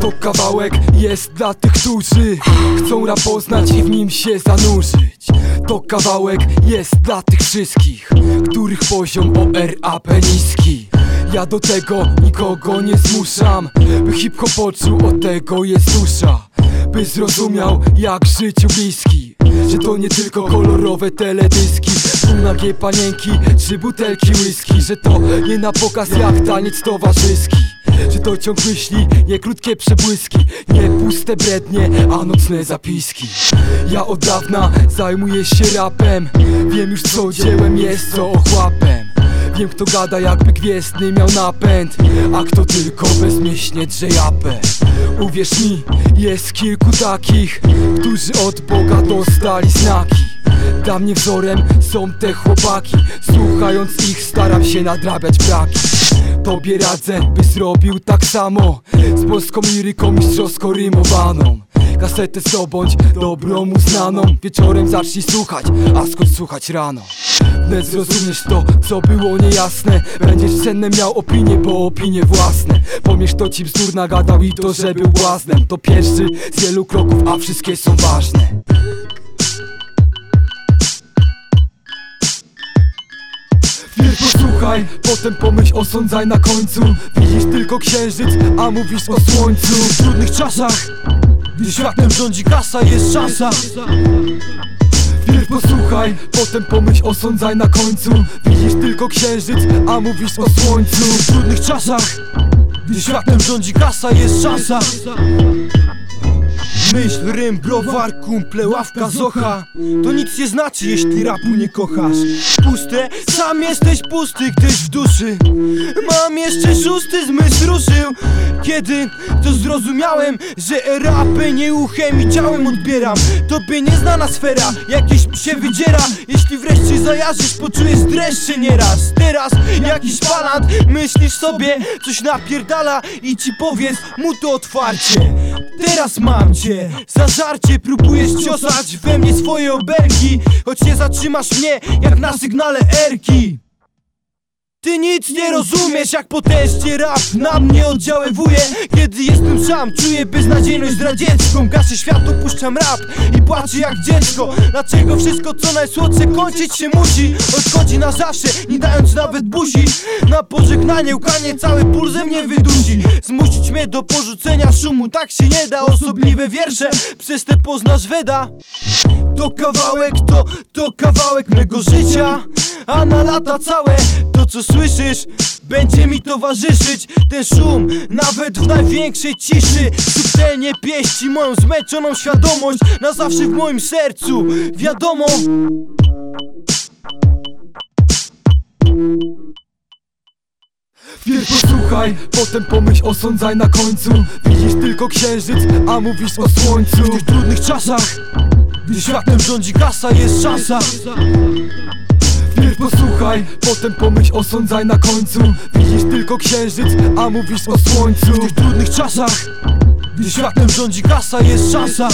To kawałek jest dla tych, którzy chcą rap poznać i w nim się zanurzyć. To kawałek jest dla tych wszystkich, których poziom ORAP niski. Ja do tego nikogo nie zmuszam, by hip-hop poczuł od tego jest dusza By zrozumiał jak życiu bliski. Że to nie tylko kolorowe teledyski Nagie panienki czy butelki whisky. Że to nie na pokaz jak taniec towarzyski. Że to ciąg myśli, nie krótkie przebłyski Nie puste brednie, a nocne zapiski. Ja od dawna zajmuję się rapem Wiem już co dziełem jest, co ochłapem Wiem kto gada jakby gwiezdny miał napęd. A kto tylko bezmyślnie drze japę Uwierz mi, jest kilku takich Którzy od Boga dostali znaki. Dla mnie wzorem są te chłopaki. Słuchając ich staram się nadrabiać braki. Tobie radzę, by zrobił tak samo. Z polską liryką mistrzowsko rymowaną. Kasetę zdobądź dobrą uznaną. Wieczorem zacznij słuchać, a skąd słuchać rano Wnet zrozumiesz to, co było niejasne. Będziesz cenne miał opinie, bo opinie własne. Pomierz to ci bzdur nagadał i to, że był błaznem. To pierwszy z wielu kroków, a wszystkie są ważne. Posłuchaj, potem pomyśl osądzaj na końcu. Widzisz tylko księżyc, a mówisz o słońcu. W trudnych czasach, gdy światem rządzi kasa, jest szansa Posłuchaj, potem pomyśl osądzaj na końcu. Widzisz tylko księżyc, a mówisz o słońcu. W trudnych czasach, gdy światem rządzi kasa, jest szansa Myśl, rym, browar, kumple, ławka, zocha. To nic nie znaczy, jeśli rapu nie kochasz. Puste, sam jesteś pusty, gdyś w duszy. Mam jeszcze szósty zmysł ruszył. Kiedy to zrozumiałem, że rapy nie uchem i ciałem odbieram. Tobie nieznana sfera, jakieś się wydziera. Jeśli wreszcie zajarzysz, poczujesz dreszcze nieraz Teraz jakiś palant, myślisz sobie, coś napierdala I ci powiedz mu to otwarcie Teraz mam cię, zażarcie Próbujesz ciosać we mnie swoje obelgi Choć nie zatrzymasz mnie, jak na sygnale erki. Ty nic nie rozumiesz, jak potężnie rap na mnie oddziaływuje Kiedy jestem sam, czuję beznadziejność zdradziecką Gaszę światło, puszczam rap i płaczę jak dziecko. Dlaczego wszystko co najsłodsze kończyć się musi? Odchodzi na zawsze, nie dając nawet buzi. Na pożegnanie łkanie cały ból ze mnie wydusi. Zmusić mnie do porzucenia szumu, tak się nie da. Osobliwe wiersze, przez te poznasz weda. To kawałek, to, to kawałek mego życia. A na lata całe, to co słyszysz Będzie mi towarzyszyć ten szum Nawet w największej ciszy. Subtelnie pieści moją zmęczoną świadomość Na zawsze w moim sercu. Wiadomo. Wpierw posłuchaj, potem pomyśl osądzaj na końcu. Widzisz tylko księżyc, a mówisz o słońcu. W tych trudnych czasach Gdy światem rządzi kasa jest szansa posłuchaj, potem pomyśl osądzaj na końcu. Widzisz tylko księżyc, a mówisz o słońcu. W tych trudnych czasach Gdy światem rządzi kasa jest szansa